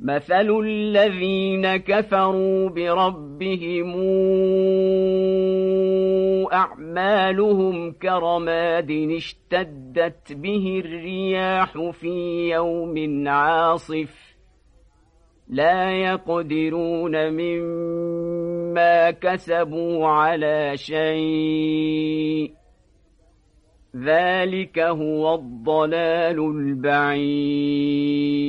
مثل الذين كفروا بربهم أعمالهم كرماد اشتدت به الرياح في يوم عاصف لا يقدرون مما كسبوا على شيء ذلك هو الضلال البعيد